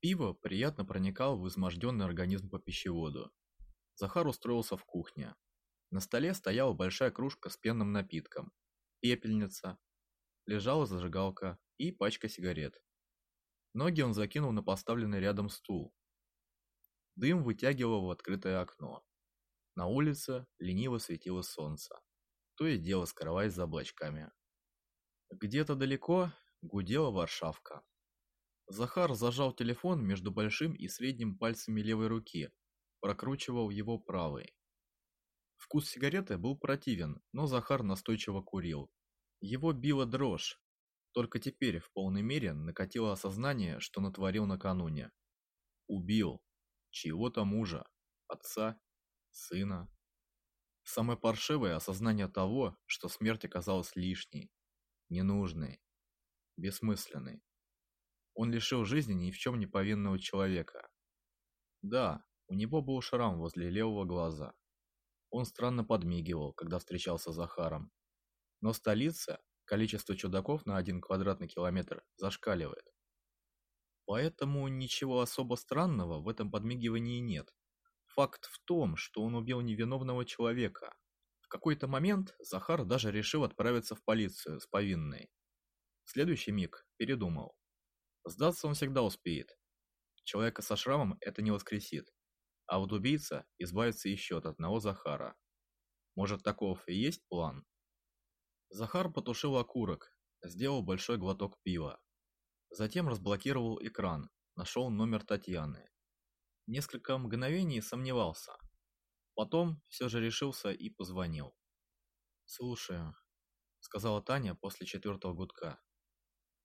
Пиво приятно проникало в изможденный организм по пищеводу. Захар устроился в кухне. На столе стояла большая кружка с пенным напитком, пепельница, лежала зажигалка и пачка сигарет. Ноги он закинул на поставленный рядом стул. Дым вытягивал в открытое окно. На улице лениво светило солнце, то и дело скрываясь за облачками. Где-то далеко гудела Варшавка. Захар зажал телефон между большим и средним пальцами левой руки, прокручивал его правой. Вкус сигареты был противен, но Захар настойчиво курил. Его била дрожь. Только теперь в полной мере накатило осознание, что натворил накануне. Убил. Чьего-то мужа, отца, сына. Самое паршивое осознание того, что смерть оказалась лишней, ненужной, бессмысленной. Он лишил жизни ни в чем не повинного человека. Да, у него был шрам возле левого глаза. Он странно подмигивал, когда встречался с Захаром. Но столица количество чудаков на один квадратный километр зашкаливает. Поэтому ничего особо странного в этом подмигивании нет. Факт в том, что он убил невиновного человека. В какой-то момент Захар даже решил отправиться в полицию с повинной. В следующий миг передумал. Сдаться он всегда успеет. Человека со шрамом это не воскресит. А вот убийца избавится еще от одного Захара. Может, таков и есть план? Захар потушил окурок, сделал большой глоток пива. Затем разблокировал экран, нашел номер Татьяны. Несколько мгновений сомневался. Потом все же решился и позвонил. «Слушаю», — сказала Таня после четвертого гудка.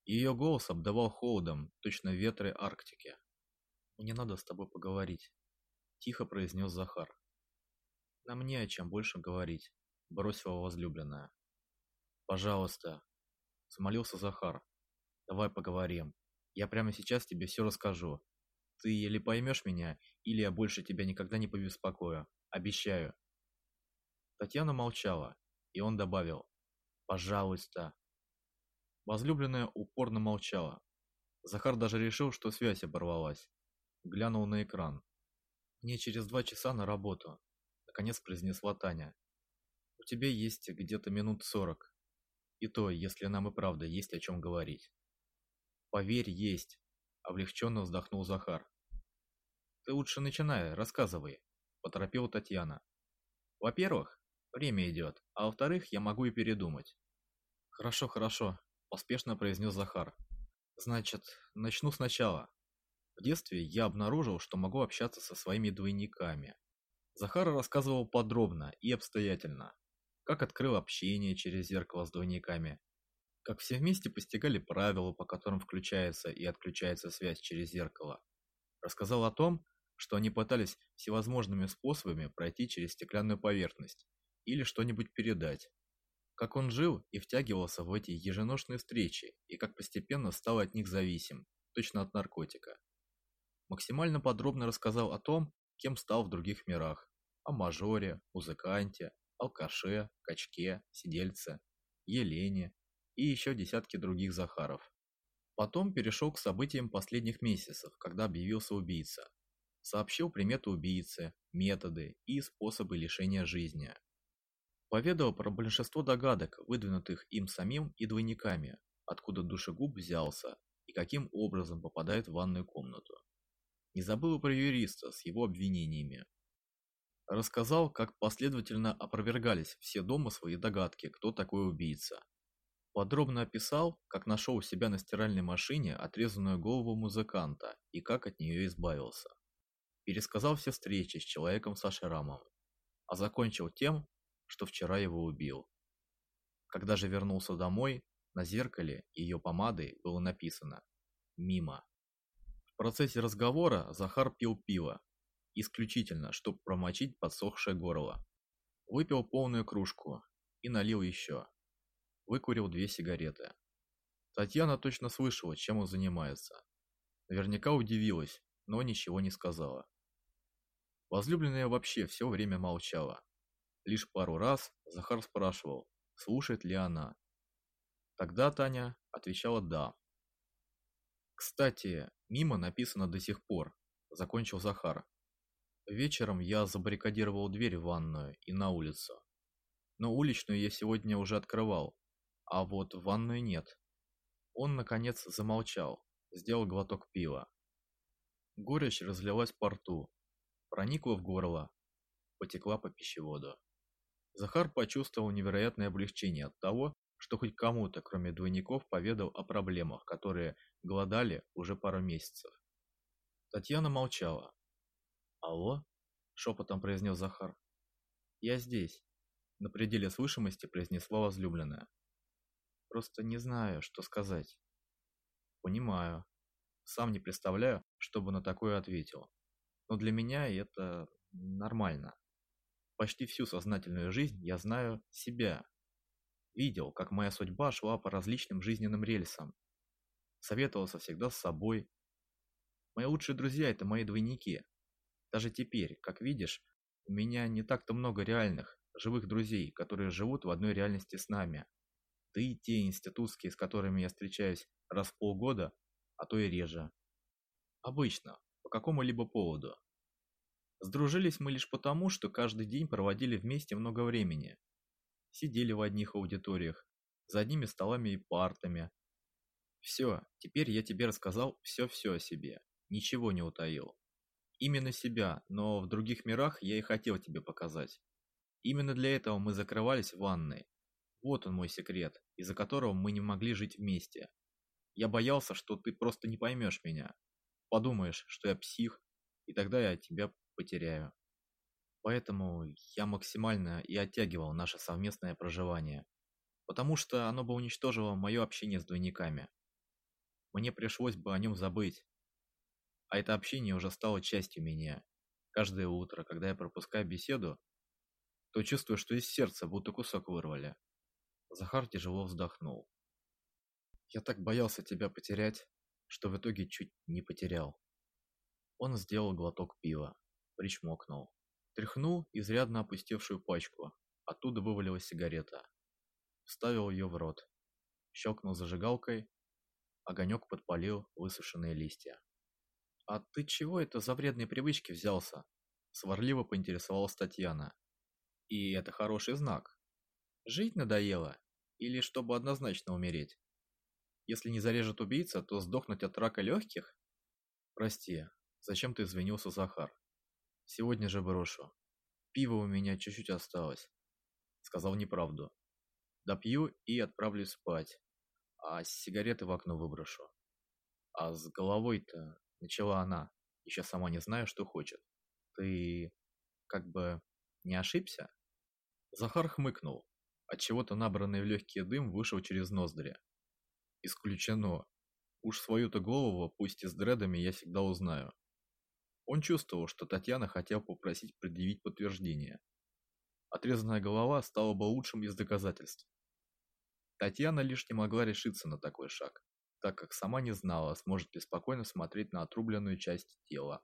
Ее голос обдавал холодом, точно ветры Арктики. «Мне надо с тобой поговорить», – тихо произнес Захар. «Нам не о чем больше говорить», – бросила возлюбленная. «Пожалуйста», – смолился Захар. «Давай поговорим. Я прямо сейчас тебе все расскажу. Ты или поймешь меня, или я больше тебя никогда не побеспокою. Обещаю». Татьяна молчала, и он добавил «Пожалуйста». Возлюбленная упорно молчала. Захар даже решил, что связь оборвалась. Глянул на экран. «Мне через два часа на работу», — наконец произнесла Таня. «У тебя есть где-то минут сорок. И то, если нам и правда есть о чем говорить». «Поверь, есть», — облегченно вздохнул Захар. «Ты лучше начинай, рассказывай», — поторопила Татьяна. «Во-первых, время идет, а во-вторых, я могу и передумать». «Хорошо, хорошо», поспешно произнес Захар. Значит, начну сначала. В детстве я обнаружил, что могу общаться со своими двойниками. Захар рассказывал подробно и обстоятельно, как открыл общение через зеркало с двойниками, как все вместе постигали правила, по которым включается и отключается связь через зеркало. Рассказал о том, что они пытались всевозможными способами пройти через стеклянную поверхность или что-нибудь передать, как он жил и втягивался в эти еженошные встречи, и как постепенно стал от них зависим, точно от наркотика. Максимально подробно рассказал о том, кем стал в других мирах, о мажоре, музыканте, алкаше, качке, сидельце, Елене и еще десятки других Захаров. Потом перешел к событиям последних месяцев, когда объявился убийца. Сообщил приметы убийцы, методы и способы лишения жизни, Поведал про большинство догадок, выдвинутых им самим и двойниками, откуда душегуб взялся и каким образом попадает в ванную комнату. Не забыл про юриста с его обвинениями. Рассказал, как последовательно опровергались все домыслы и догадки, кто такой убийца. Подробно описал, как нашел у себя на стиральной машине отрезанную голову музыканта и как от нее избавился. Пересказал все встречи с человеком со шрамом. А закончил тем, что вчера его убил. Когда же вернулся домой, на зеркале ее помадой было написано «Мимо». В процессе разговора Захар пил пиво, исключительно, чтобы промочить подсохшее горло. Выпил полную кружку и налил еще. Выкурил две сигареты. Татьяна точно слышала, чем он занимается. Наверняка удивилась, но ничего не сказала. Возлюбленная вообще все время молчала. Лишь пару раз Захар спрашивал, слушает ли она. Тогда Таня отвечала «да». Кстати, мимо написано до сих пор, закончил Захар. Вечером я забаррикадировал дверь в ванную и на улицу. Но уличную я сегодня уже открывал, а вот ванную нет. Он, наконец, замолчал, сделал глоток пива. Горечь разлилась по рту, проникла в горло, потекла по пищеводу. Захар почувствовал невероятное облегчение от того, что хоть кому-то, кроме двойников, поведал о проблемах, которые голодали уже пару месяцев. Татьяна молчала. «Алло?» – шепотом произнес Захар. «Я здесь», – на пределе слышимости произнесла возлюбленная. «Просто не знаю, что сказать». «Понимаю. Сам не представляю, что бы на такое ответил. Но для меня это нормально. Почти всю сознательную жизнь я знаю себя. Видел, как моя судьба шла по различным жизненным рельсам. Советовался всегда с собой. Мои лучшие друзья – это мои двойники. Даже теперь, как видишь, у меня не так-то много реальных, живых друзей, которые живут в одной реальности с нами. Да и те институтские, с которыми я встречаюсь раз в полгода, а то и реже. Обычно, по какому-либо поводу. Сдружились мы лишь потому, что каждый день проводили вместе много времени. Сидели в одних аудиториях, за одними столами и партами. Все, теперь я тебе рассказал все-все о себе, ничего не утаил. Именно себя, но в других мирах я и хотел тебе показать. Именно для этого мы закрывались в ванной. Вот он мой секрет, из-за которого мы не могли жить вместе. Я боялся, что ты просто не поймешь меня. Подумаешь, что я псих, и тогда я тебя потеряю. Поэтому я максимально и оттягивал наше совместное проживание, потому что оно бы уничтожило мое общение с двойниками. Мне пришлось бы о нем забыть. А это общение уже стало частью меня. Каждое утро, когда я пропускаю беседу, то чувствую, что из сердца будто кусок вырвали. Захар тяжело вздохнул. Я так боялся тебя потерять, что в итоге чуть не потерял. Он сделал глоток пива, причмокнул. Тряхнул изрядно опустевшую пачку. Оттуда вывалилась сигарета. Вставил ее в рот. Щелкнул зажигалкой. Огонек подпалил высушенные листья. «А ты чего это за вредные привычки взялся?» Сварливо поинтересовалась Татьяна. «И это хороший знак. Жить надоело? Или чтобы однозначно умереть? Если не зарежет убийца, то сдохнуть от рака легких? Прости, зачем ты извинился, Захар? Сегодня же брошу. Пиво у меня чуть-чуть осталось. Сказал неправду. Допью и отправлюсь спать. А сигареты в окно выброшу. А с головой-то начала она, еще сама не зная, что хочет. Ты как бы не ошибся? Захар хмыкнул. От чего-то набранный в легкий дым вышел через ноздри. Исключено. Уж свою-то голову, пусть и с дредами, я всегда узнаю. Он чувствовал, что Татьяна хотела попросить предъявить подтверждение. Отрезанная голова стала бы лучшим из доказательств. Татьяна лишь не могла решиться на такой шаг, так как сама не знала, сможет ли спокойно смотреть на отрубленную часть тела.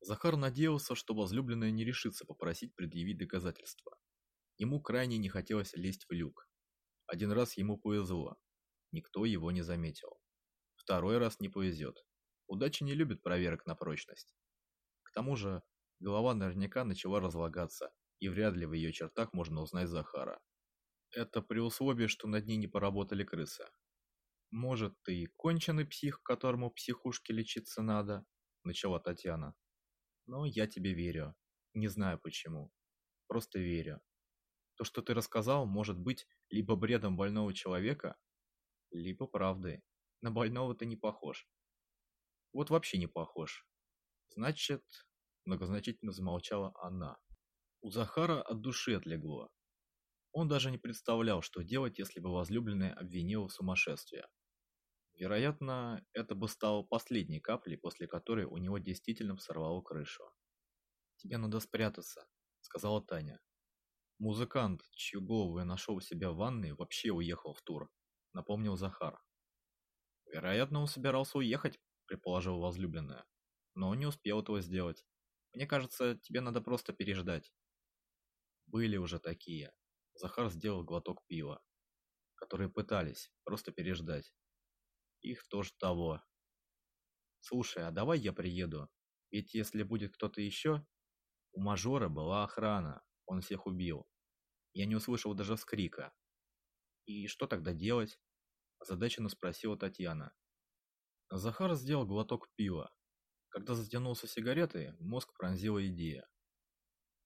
Захар надеялся, что возлюбленная не решится попросить предъявить доказательства. Ему крайне не хотелось лезть в люк. Один раз ему повезло, никто его не заметил. Второй раз не повезет. Удача не любит проверок на прочность. К тому же, голова наверняка начала разлагаться, и вряд ли в ее чертах можно узнать Захара. Это при условии, что над ней не поработали крысы. «Может, ты и конченый псих, которому психушке лечиться надо?» – начала Татьяна. «Но я тебе верю. Не знаю почему. Просто верю. То, что ты рассказал, может быть либо бредом больного человека, либо правдой. На больного ты не похож. Вот вообще не похож. Значит, многозначительно замолчала она. У Захара от души отлегло. Он даже не представлял, что делать, если бы возлюбленная обвинила в сумасшествии. Вероятно, это бы стало последней каплей, после которой у него действительно сорвало крышу. «Тебе надо спрятаться», — сказала Таня. Музыкант, чью голову я нашел у себя в ванной, вообще уехал в тур напомнил Захар. Вероятно, он собирался уехать, предположил возлюбленная, но не успел этого сделать. Мне кажется, тебе надо просто переждать. Были уже такие. Захар сделал глоток пива, которые пытались просто переждать. Их тоже того. Слушай, а давай я приеду? Ведь если будет кто-то еще... У мажора была охрана, он всех убил. Я не услышал даже вскрика. И что тогда делать? Озадаченно спросила Татьяна. Захар сделал глоток пива. Когда затянулся сигаретой, мозг пронзила идея.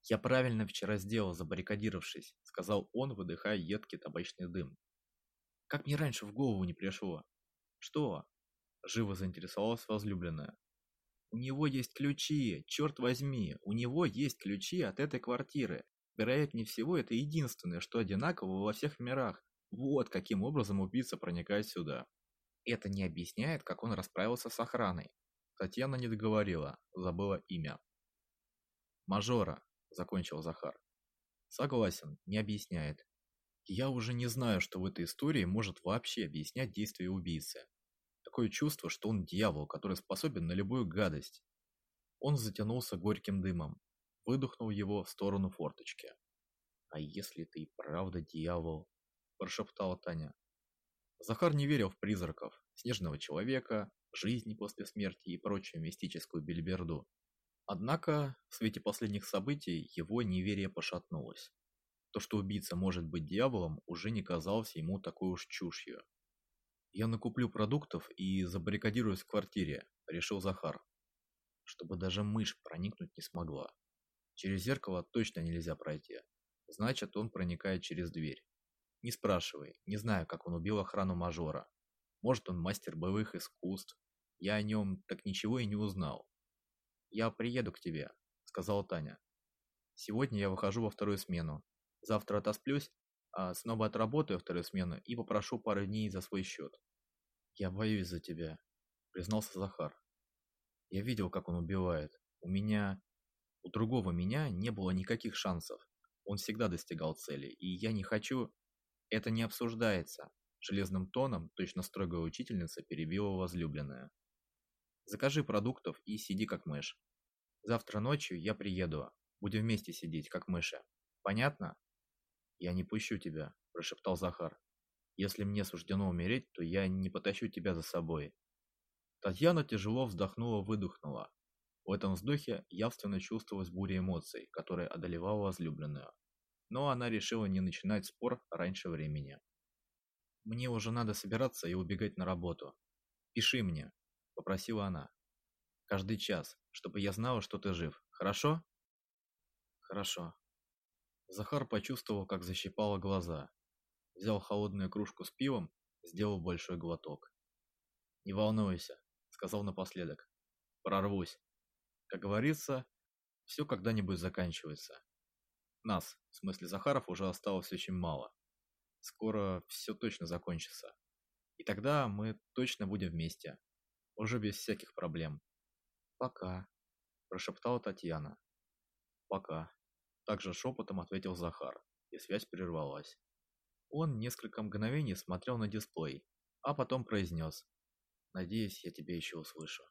«Я правильно вчера сделал, забаррикадировавшись», — сказал он, выдыхая едкий табачный дым. «Как мне раньше в голову не пришло?» «Что?» — живо заинтересовалась возлюбленная. «У него есть ключи, черт возьми, у него есть ключи от этой квартиры. Вероятнее всего, это единственное, что одинаково во всех мирах. Вот каким образом убийца проникает сюда. Это не объясняет, как он расправился с охраной. Татьяна не договорила, забыла имя. «Мажора», — закончил Захар. «Согласен, не объясняет. Я уже не знаю, что в этой истории может вообще объяснять действия убийцы. Такое чувство, что он дьявол, который способен на любую гадость. Он затянулся горьким дымом, выдохнул его в сторону форточки. «А если ты и правда дьявол?» – прошептала Таня. Захар не верил в призраков, снежного человека, жизни после смерти и прочую мистическую бельберду. Однако, в свете последних событий, его неверие пошатнулось. То, что убийца может быть дьяволом, уже не казалось ему такой уж чушью. «Я накуплю продуктов и забаррикадируюсь в квартире», – решил Захар. Чтобы даже мышь проникнуть не смогла. Через зеркало точно нельзя пройти. Значит, он проникает через дверь. Не спрашивай, не знаю, как он убил охрану мажора. Может, он мастер боевых искусств. Я о нем так ничего и не узнал. «Я приеду к тебе», — сказала Таня. «Сегодня я выхожу во вторую смену. Завтра отосплюсь, а снова отработаю вторую смену и попрошу пару дней за свой счет». «Я боюсь за тебя», — признался Захар. «Я видел, как он убивает. У меня... У другого меня не было никаких шансов. Он всегда достигал цели, и я не хочу...» Это не обсуждается. Железным тоном, точно строгая учительница, перебила возлюбленная. Закажи продуктов и сиди как мышь. Завтра ночью я приеду. Будем вместе сидеть, как мыши. Понятно? Я не пущу тебя, прошептал Захар. Если мне суждено умереть, то я не потащу тебя за собой. Татьяна тяжело вздохнула-выдохнула. В этом вздохе явственно чувствовалась буря эмоций, которая одолевала возлюбленную но она решила не начинать спор раньше времени. «Мне уже надо собираться и убегать на работу. Пиши мне», — попросила она. «Каждый час, чтобы я знала, что ты жив. Хорошо?» «Хорошо». Захар почувствовал, как защипало глаза. Взял холодную кружку с пивом, сделал большой глоток. «Не волнуйся», — сказал напоследок. «Прорвусь. Как говорится, все когда-нибудь заканчивается. Нас, в смысле Захаров, уже осталось очень мало. Скоро все точно закончится. И тогда мы точно будем вместе. Уже без всяких проблем. Пока, прошептала Татьяна. Пока. Также шепотом ответил Захар, и связь прервалась. Он несколько мгновений смотрел на дисплей, а потом произнес. «Надеюсь, я тебя еще услышу».